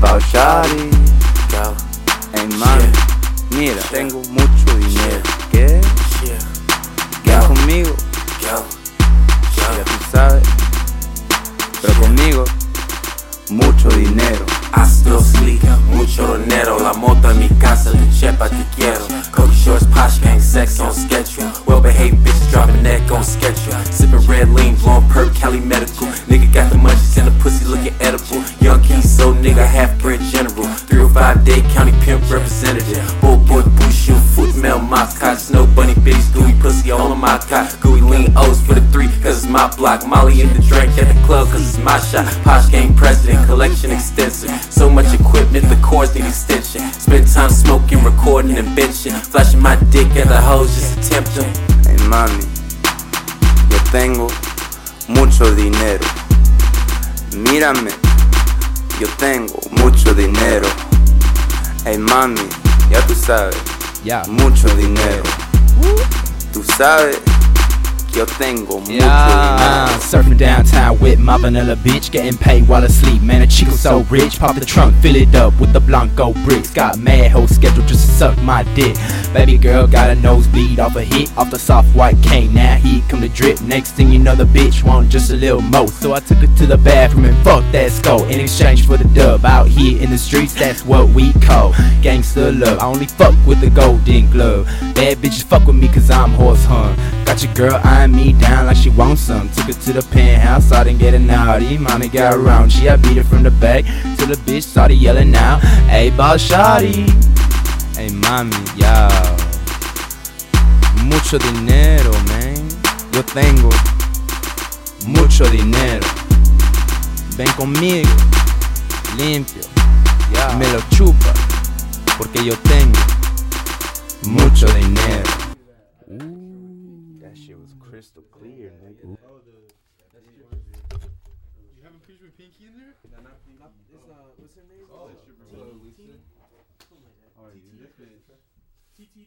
about shawty. Go. Hey mami, mira, tengo mucho dinero. ¿Qué? Yeah. ¿Quieres Go. conmigo? Go. Ya tú sabes. Pero conmigo, mucho dinero. I still sleep, mucho dinero La moto en mi casa, de chepa te quiero Kobe shorts, posh gang, sex on on schedule Sipping red lean, blowing perp, Cali medical. Nigga got the munchies and the pussy looking edible. Young key, so nigga half bred general. 305 Dade County pimp representative. Bull boy, bush foot mail, cock. Snow bunny, bitties, gooey pussy all on my cock. Gooey lean O's for the three, cause it's my block. Molly in the drink at the club, cause it's my shot. Posh gang president, collection extensive So much equipment, the cords need extension. Spend time smoking, recording, and benching Flashing my dick at the hoes, just to tempt them Hey mami, yo tengo mucho dinero. Mírame, yo tengo mucho dinero. Hey mami, ya tú sabes, Yeah. mucho dinero. Tú sabes yo tengo mucho Yeah, dinero. surfing downtown with my vanilla bitch, getting paid while asleep. Man, a chico so rich, pop the trunk, fill it up with the Blanco bricks. Got mad hoe scheduled just to suck my dick. Baby girl got a nosebleed off a hit, off the soft white cane. Now he come to drip. Next thing you know, the bitch want just a little more. So I took her to the bathroom and fucked that skull in exchange for the dub. Out here in the streets, that's what we call gangster love. I only fuck with the golden glove. Bad bitches fuck with me cause I'm horse hunt. Got your girl eyeing me down like she wants some. Took her to the penthouse, I didn't get a naughty. Mommy got around, she I beat her from the back. Till the bitch started yelling out, Hey, boss shawty. Hey, mami, yo. Mucho dinero, man. Yo tengo mucho dinero. Ven conmigo, limpio. Me lo chupa, porque yo tengo mucho dinero. That shit was crystal clear, nigga. You have a picture with Pinky in there? what's her name? Oh, that's your brother. TT.